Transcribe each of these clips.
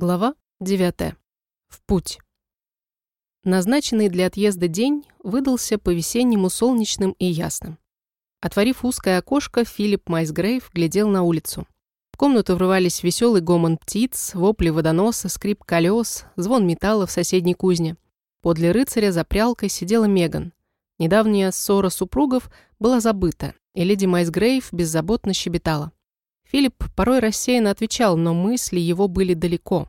Глава 9. В путь. Назначенный для отъезда день выдался по-весеннему солнечным и ясным. Отворив узкое окошко, Филипп Майсгрейв глядел на улицу. В комнату врывались веселый гомон птиц, вопли водоноса, скрип колес, звон металла в соседней кузне. Подле рыцаря за прялкой сидела Меган. Недавняя ссора супругов была забыта, и леди Майсгрейв беззаботно щебетала. Филипп порой рассеянно отвечал, но мысли его были далеко.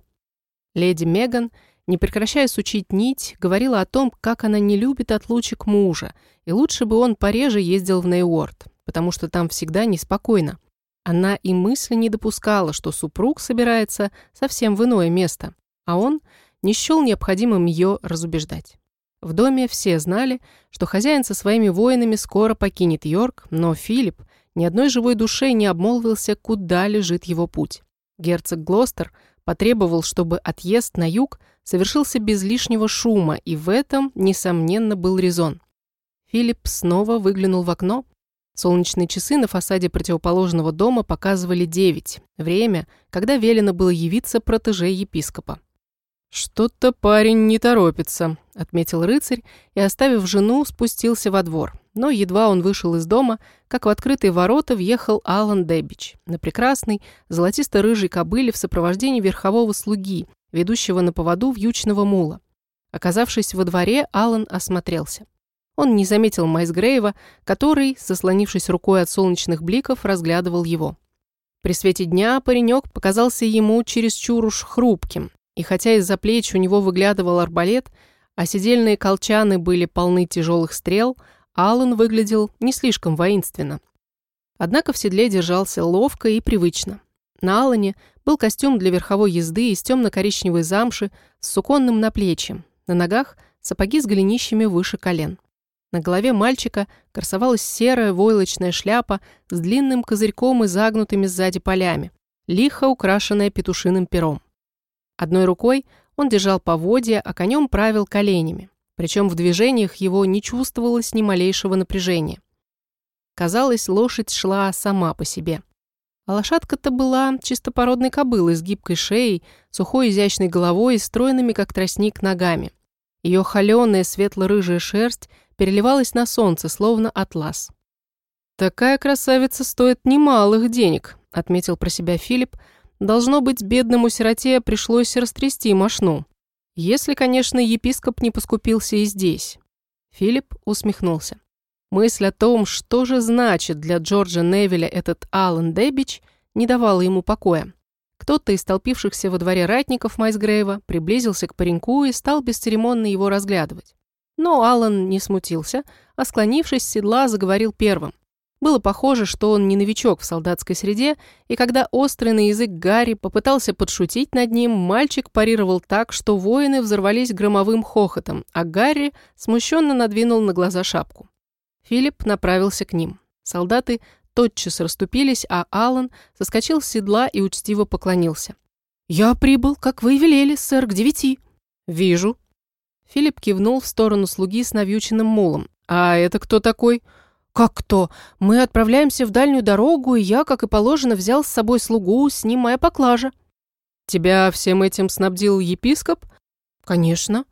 Леди Меган, не прекращая сучить нить, говорила о том, как она не любит отлучек мужа, и лучше бы он пореже ездил в Нейворд, потому что там всегда неспокойно. Она и мысли не допускала, что супруг собирается совсем в иное место, а он не счел необходимым ее разубеждать. В доме все знали, что хозяин со своими воинами скоро покинет Йорк, но Филипп ни одной живой душе не обмолвился, куда лежит его путь. Герцог Глостер потребовал, чтобы отъезд на юг совершился без лишнего шума, и в этом, несомненно, был резон. Филипп снова выглянул в окно. Солнечные часы на фасаде противоположного дома показывали девять, время, когда велено было явиться протеже епископа. «Что-то парень не торопится», — отметил рыцарь и, оставив жену, спустился во двор. Но едва он вышел из дома, как в открытые ворота въехал Алан Дебич на прекрасной золотисто-рыжей кобыле в сопровождении верхового слуги, ведущего на поводу вьючного мула. Оказавшись во дворе, Алан осмотрелся. Он не заметил Майсгрейва, который, сослонившись рукой от солнечных бликов, разглядывал его. При свете дня паренек показался ему чересчур уж хрупким, и хотя из-за плеч у него выглядывал арбалет, а седельные колчаны были полны тяжелых стрел, Аллан выглядел не слишком воинственно. Однако в седле держался ловко и привычно. На Аллане был костюм для верховой езды из темно-коричневой замши с суконным наплечьем, на ногах сапоги с голенищами выше колен. На голове мальчика красовалась серая войлочная шляпа с длинным козырьком и загнутыми сзади полями, лихо украшенная петушиным пером. Одной рукой он держал поводья, а конем правил коленями. Причем в движениях его не чувствовалось ни малейшего напряжения. Казалось, лошадь шла сама по себе. А лошадка-то была чистопородной кобылой с гибкой шеей, сухой изящной головой и стройными, как тростник, ногами. Ее холеная светло-рыжая шерсть переливалась на солнце, словно атлас. «Такая красавица стоит немалых денег», — отметил про себя Филипп, Должно быть, бедному сироте пришлось растрясти мошну. Если, конечно, епископ не поскупился и здесь. Филипп усмехнулся. Мысль о том, что же значит для Джорджа Невилля этот Алан Дебич, не давала ему покоя. Кто-то из толпившихся во дворе ратников Майсгрейва приблизился к пареньку и стал бесцеремонно его разглядывать. Но Алан не смутился, а склонившись с седла, заговорил первым. Было похоже, что он не новичок в солдатской среде, и когда острый на язык Гарри попытался подшутить над ним, мальчик парировал так, что воины взорвались громовым хохотом, а Гарри смущенно надвинул на глаза шапку. Филипп направился к ним. Солдаты тотчас расступились, а Алан соскочил с седла и учтиво поклонился. «Я прибыл, как вы велели, сэр, к девяти». «Вижу». Филипп кивнул в сторону слуги с навьюченным мулом. «А это кто такой?» «Как кто? Мы отправляемся в дальнюю дорогу, и я, как и положено, взял с собой слугу, с ним моя поклажа». «Тебя всем этим снабдил епископ?» «Конечно.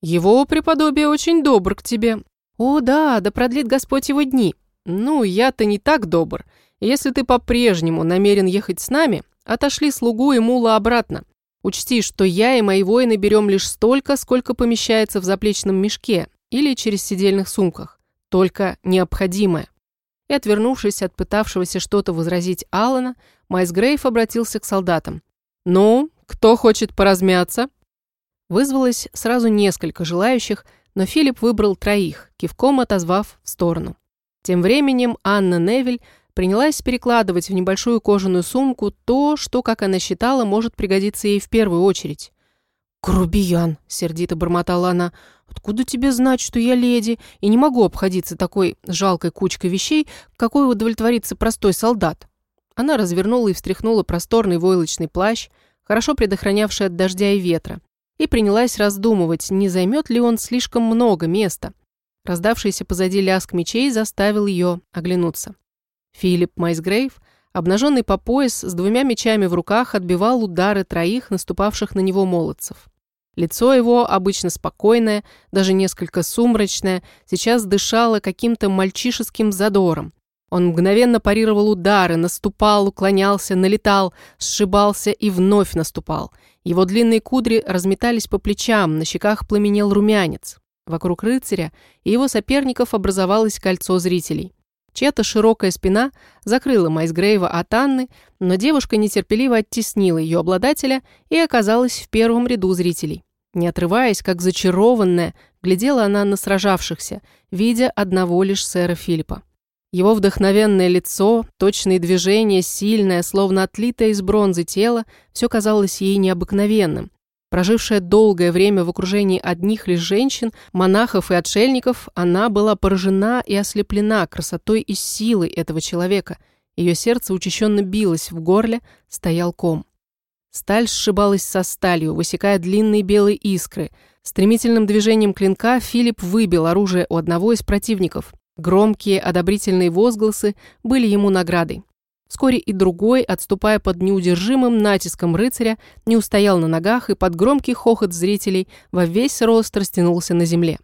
Его преподобие очень добр к тебе». «О, да, да продлит Господь его дни. Ну, я-то не так добр. Если ты по-прежнему намерен ехать с нами, отошли слугу и мула обратно. Учти, что я и мои воины берем лишь столько, сколько помещается в заплечном мешке или через сидельных сумках только необходимое. И, отвернувшись от пытавшегося что-то возразить Алана, Майс Грейв обратился к солдатам. «Ну, кто хочет поразмяться?» Вызвалось сразу несколько желающих, но Филипп выбрал троих, кивком отозвав в сторону. Тем временем Анна Невель принялась перекладывать в небольшую кожаную сумку то, что, как она считала, может пригодиться ей в первую очередь. «Грубиян!» — сердито бормотала она. «Откуда тебе знать, что я леди, и не могу обходиться такой жалкой кучкой вещей, какой удовлетворится простой солдат?» Она развернула и встряхнула просторный войлочный плащ, хорошо предохранявший от дождя и ветра, и принялась раздумывать, не займет ли он слишком много места. Раздавшийся позади лязг мечей заставил ее оглянуться. Филипп Майсгрейв обнаженный по пояс, с двумя мечами в руках, отбивал удары троих наступавших на него молодцев. Лицо его, обычно спокойное, даже несколько сумрачное, сейчас дышало каким-то мальчишеским задором. Он мгновенно парировал удары, наступал, уклонялся, налетал, сшибался и вновь наступал. Его длинные кудри разметались по плечам, на щеках пламенел румянец. Вокруг рыцаря и его соперников образовалось кольцо зрителей. Чья-то широкая спина закрыла Майсгрейва от Анны, но девушка нетерпеливо оттеснила ее обладателя и оказалась в первом ряду зрителей. Не отрываясь, как зачарованная, глядела она на сражавшихся, видя одного лишь сэра Филиппа. Его вдохновенное лицо, точные движения, сильное, словно отлитое из бронзы тело, все казалось ей необыкновенным, Прожившая долгое время в окружении одних лишь женщин, монахов и отшельников, она была поражена и ослеплена красотой и силой этого человека. Ее сердце учащенно билось в горле, стоял ком. Сталь сшибалась со сталью, высекая длинные белые искры. Стремительным движением клинка Филипп выбил оружие у одного из противников. Громкие одобрительные возгласы были ему наградой. Вскоре и другой, отступая под неудержимым натиском рыцаря, не устоял на ногах и под громкий хохот зрителей во весь рост растянулся на земле.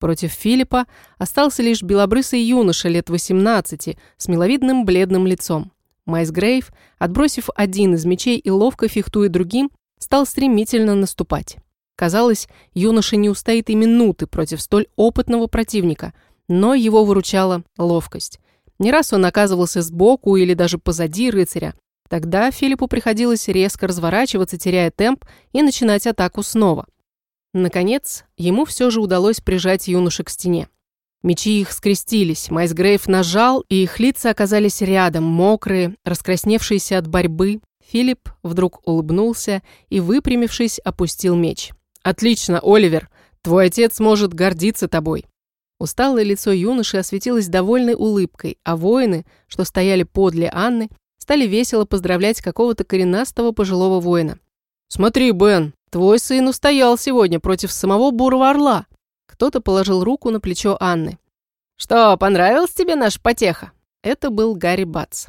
Против Филиппа остался лишь белобрысый юноша лет 18 с миловидным бледным лицом. Майс Грейв, отбросив один из мечей и ловко фехтуя другим, стал стремительно наступать. Казалось, юноша не устоит и минуты против столь опытного противника, но его выручала ловкость. Не раз он оказывался сбоку или даже позади рыцаря. Тогда Филиппу приходилось резко разворачиваться, теряя темп, и начинать атаку снова. Наконец, ему все же удалось прижать юношу к стене. Мечи их скрестились, Майсгрейв нажал, и их лица оказались рядом, мокрые, раскрасневшиеся от борьбы. Филипп вдруг улыбнулся и, выпрямившись, опустил меч. «Отлично, Оливер! Твой отец может гордиться тобой!» Усталое лицо юноши осветилось довольной улыбкой, а воины, что стояли подле Анны, стали весело поздравлять какого-то коренастого пожилого воина. «Смотри, Бен, твой сын устоял сегодня против самого бурого орла!» Кто-то положил руку на плечо Анны. «Что, понравилась тебе наша потеха?» Это был Гарри Батс.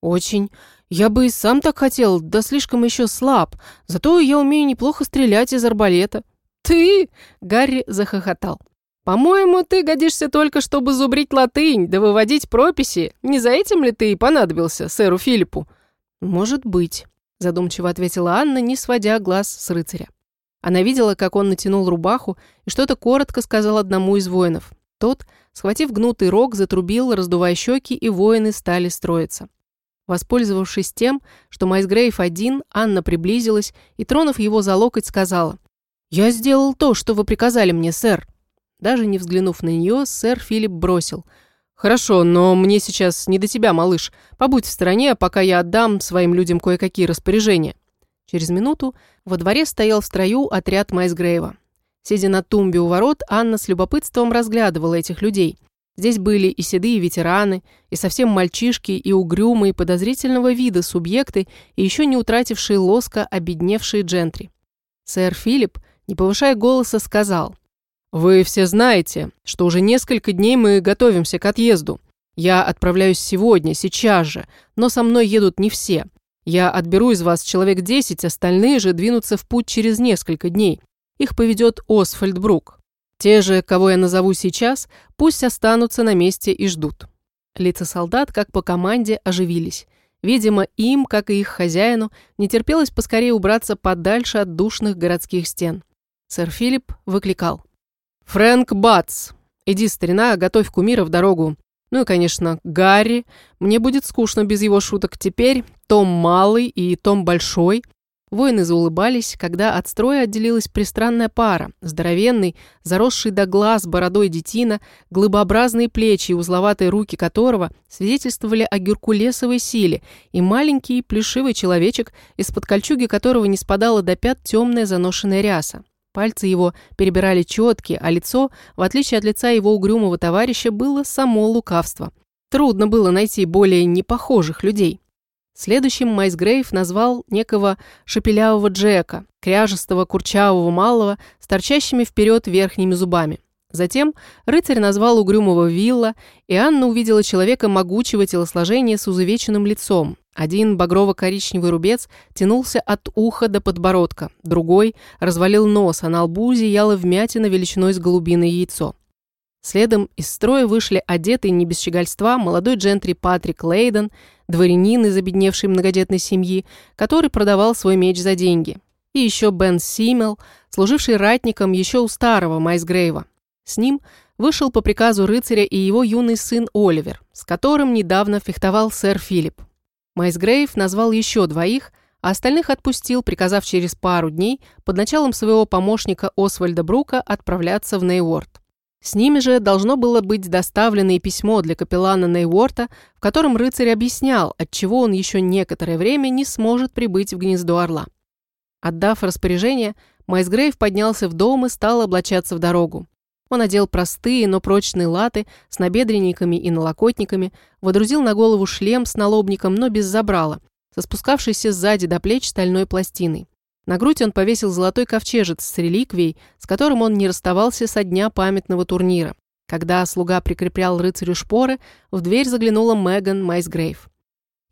«Очень. Я бы и сам так хотел, да слишком еще слаб. Зато я умею неплохо стрелять из арбалета». «Ты?» — Гарри захохотал. «По-моему, ты годишься только, чтобы зубрить латынь, да выводить прописи. Не за этим ли ты и понадобился сэру Филиппу?» «Может быть», — задумчиво ответила Анна, не сводя глаз с рыцаря. Она видела, как он натянул рубаху и что-то коротко сказал одному из воинов. Тот, схватив гнутый рог, затрубил, раздувая щеки, и воины стали строиться. Воспользовавшись тем, что Майсгрейв один, Анна приблизилась и, тронув его за локоть, сказала, «Я сделал то, что вы приказали мне, сэр». Даже не взглянув на нее, сэр Филипп бросил. «Хорошо, но мне сейчас не до тебя, малыш. Побудь в стороне, пока я отдам своим людям кое-какие распоряжения». Через минуту во дворе стоял в строю отряд Майсгрейва. Сидя на тумбе у ворот, Анна с любопытством разглядывала этих людей. Здесь были и седые ветераны, и совсем мальчишки, и угрюмые, подозрительного вида субъекты, и еще не утратившие лоска обедневшие джентри. Сэр Филипп, не повышая голоса, сказал – вы все знаете, что уже несколько дней мы готовимся к отъезду. Я отправляюсь сегодня, сейчас же, но со мной едут не все. Я отберу из вас человек десять, остальные же двинутся в путь через несколько дней. Их поведет Освальд Брук. Те же, кого я назову сейчас, пусть останутся на месте и ждут». Лица солдат, как по команде, оживились. Видимо, им, как и их хозяину, не терпелось поскорее убраться подальше от душных городских стен. Сэр Филипп выкликал. Фрэнк Батс. Иди, старина, готовь кумира в дорогу. Ну и, конечно, Гарри. Мне будет скучно без его шуток теперь. Том Малый и Том Большой. Воины заулыбались, когда от строя отделилась пристранная пара. Здоровенный, заросший до глаз бородой детина, глыбообразные плечи и узловатые руки которого свидетельствовали о геркулесовой силе, и маленький плешивый человечек, из-под кольчуги которого не спадала до пят темная заношенная ряса. Пальцы его перебирали четки, а лицо, в отличие от лица его угрюмого товарища, было само лукавство. Трудно было найти более непохожих людей. Следующим Майс Грейв назвал некого шепелявого Джека, кряжестого, курчавого малого, с торчащими вперед верхними зубами. Затем рыцарь назвал угрюмого Вилла, и Анна увидела человека могучего телосложения с изувеченным лицом, Один багрово-коричневый рубец тянулся от уха до подбородка, другой развалил нос, а на лбу зияла вмятина величиной с голубиное яйцо. Следом из строя вышли одетый не без щегольства молодой джентри Патрик Лейден, дворянин из обедневшей многодетной семьи, который продавал свой меч за деньги. И еще Бен Симмел, служивший ратником еще у старого Майсгрейва. С ним вышел по приказу рыцаря и его юный сын Оливер, с которым недавно фехтовал сэр Филипп. Майсгрейв назвал еще двоих, а остальных отпустил, приказав через пару дней под началом своего помощника Освальда Брука отправляться в Нейворд. С ними же должно было быть доставлено и письмо для капеллана Нейворта, в котором рыцарь объяснял, отчего он еще некоторое время не сможет прибыть в гнездо орла. Отдав распоряжение, Майсгрейв поднялся в дом и стал облачаться в дорогу. Он одел простые, но прочные латы с набедренниками и налокотниками, водрузил на голову шлем с налобником, но без забрала, со спускавшейся сзади до плеч стальной пластиной. На грудь он повесил золотой ковчежец с реликвией, с которым он не расставался со дня памятного турнира. Когда слуга прикреплял рыцарю шпоры, в дверь заглянула Меган Майсгрейв.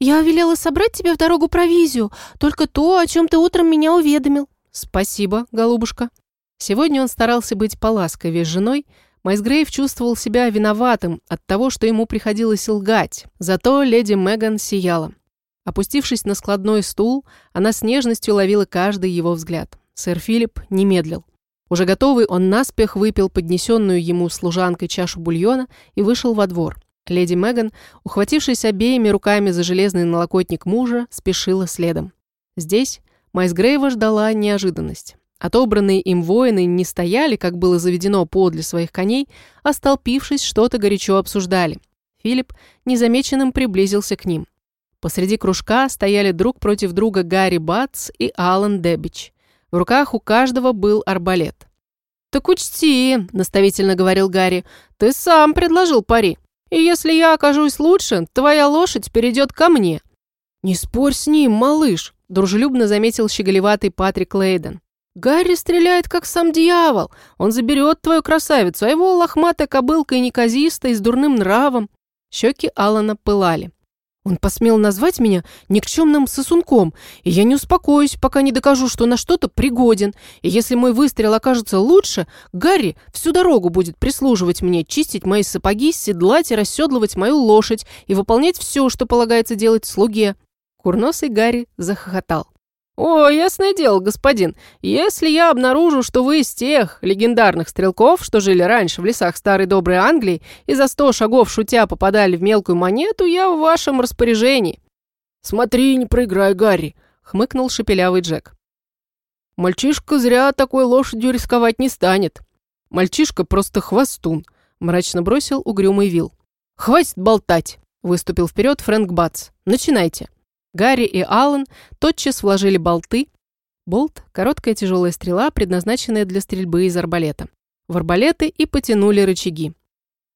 «Я велела собрать тебе в дорогу провизию, только то, о чем ты утром меня уведомил». «Спасибо, голубушка». Сегодня он старался быть поласковее с женой, Майсгрейв чувствовал себя виноватым от того, что ему приходилось лгать, зато леди Меган сияла. Опустившись на складной стул, она с нежностью ловила каждый его взгляд. Сэр Филипп не медлил. Уже готовый, он наспех выпил поднесенную ему служанкой чашу бульона и вышел во двор. Леди Меган, ухватившись обеими руками за железный налокотник мужа, спешила следом. Здесь Майс Грейва ждала неожиданность. Отобранные им воины не стояли, как было заведено подле своих коней, а столпившись, что-то горячо обсуждали. Филипп незамеченным приблизился к ним. Посреди кружка стояли друг против друга Гарри Батс и Алан Дебич. В руках у каждого был арбалет. «Так учти», — наставительно говорил Гарри, — «ты сам предложил пари. И если я окажусь лучше, твоя лошадь перейдет ко мне». «Не спорь с ним, малыш», — дружелюбно заметил щеголеватый Патрик Лейден. «Гарри стреляет, как сам дьявол. Он заберет твою красавицу, а его лохматая кобылка и неказистая, с дурным нравом». Щеки Алана пылали. Он посмел назвать меня никчемным сосунком, и я не успокоюсь, пока не докажу, что на что-то пригоден. И если мой выстрел окажется лучше, Гарри всю дорогу будет прислуживать мне, чистить мои сапоги, седлать и расседлывать мою лошадь и выполнять все, что полагается делать слуге». Курносый Гарри захохотал. «О, ясное дело, господин, если я обнаружу, что вы из тех легендарных стрелков, что жили раньше в лесах старой доброй Англии и за сто шагов шутя попадали в мелкую монету, я в вашем распоряжении». «Смотри, не проиграй, Гарри», — хмыкнул шепелявый Джек. «Мальчишка зря такой лошадью рисковать не станет. Мальчишка просто хвостун», — мрачно бросил угрюмый Вил. «Хватит болтать», — выступил вперед Фрэнк Батс. «Начинайте». Гарри и Аллан тотчас вложили болты. Болт – короткая тяжелая стрела, предназначенная для стрельбы из арбалета. В арбалеты и потянули рычаги.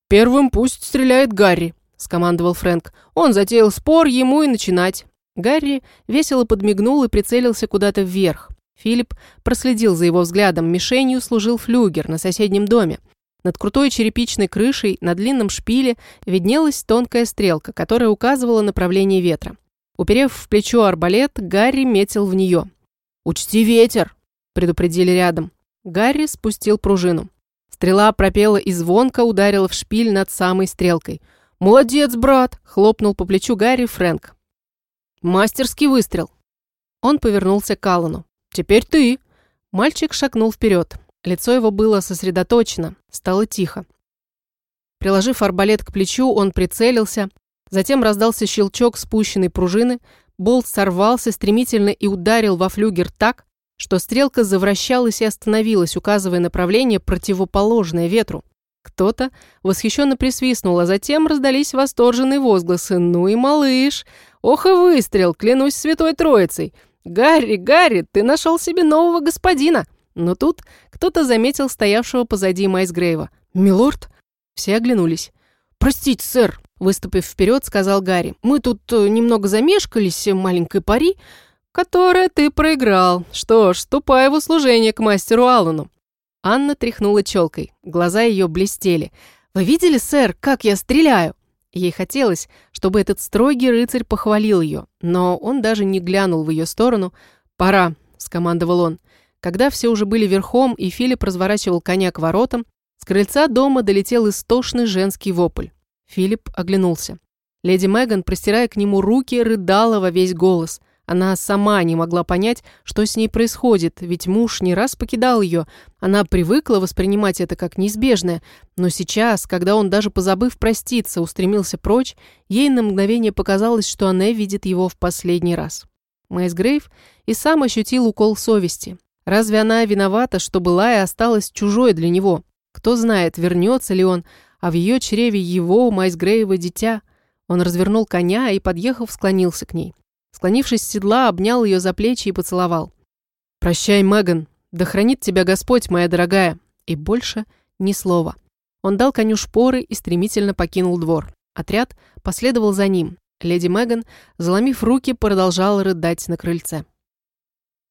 «Первым пусть стреляет Гарри», – скомандовал Фрэнк. «Он затеял спор, ему и начинать». Гарри весело подмигнул и прицелился куда-то вверх. Филипп проследил за его взглядом. Мишенью служил флюгер на соседнем доме. Над крутой черепичной крышей на длинном шпиле виднелась тонкая стрелка, которая указывала направление ветра. Уперев в плечо арбалет, Гарри метил в нее. «Учти ветер!» – предупредили рядом. Гарри спустил пружину. Стрела пропела и звонко ударила в шпиль над самой стрелкой. «Молодец, брат!» – хлопнул по плечу Гарри Фрэнк. «Мастерский выстрел!» Он повернулся к Аллану. «Теперь ты!» Мальчик шагнул вперед. Лицо его было сосредоточено, стало тихо. Приложив арбалет к плечу, он прицелился, Затем раздался щелчок спущенной пружины, болт сорвался стремительно и ударил во флюгер так, что стрелка завращалась и остановилась, указывая направление, противоположное ветру. Кто-то восхищенно присвистнул, а затем раздались восторженные возгласы. «Ну и малыш! Ох и выстрел! Клянусь святой троицей! Гарри, Гарри, ты нашел себе нового господина!» Но тут кто-то заметил стоявшего позади Майсгрейва. «Милорд?» Все оглянулись. «Простите, сэр», Выступив вперед, сказал Гарри. «Мы тут э, немного замешкались, э, маленькой пари, которое ты проиграл. Что ж, ступай в услужение к мастеру Аллану». Анна тряхнула челкой. Глаза ее блестели. «Вы видели, сэр, как я стреляю?» Ей хотелось, чтобы этот строгий рыцарь похвалил ее, но он даже не глянул в ее сторону. «Пора», — скомандовал он. Когда все уже были верхом, и Филипп разворачивал коня к воротам, с крыльца дома долетел истошный женский вопль. Филипп оглянулся. Леди Меган, простирая к нему руки, рыдала во весь голос. Она сама не могла понять, что с ней происходит, ведь муж не раз покидал ее. Она привыкла воспринимать это как неизбежное, но сейчас, когда он, даже позабыв проститься, устремился прочь, ей на мгновение показалось, что она видит его в последний раз. Майс Грейв и сам ощутил укол совести. Разве она виновата, что была и осталась чужой для него? Кто знает, вернется ли он, а в ее чреве его, Майс Грейва, дитя. Он развернул коня и, подъехав, склонился к ней. Склонившись с седла, обнял ее за плечи и поцеловал. «Прощай, Меган. Да хранит тебя Господь, моя дорогая». И больше ни слова. Он дал коню шпоры и стремительно покинул двор. Отряд последовал за ним. Леди Меган, заломив руки, продолжала рыдать на крыльце.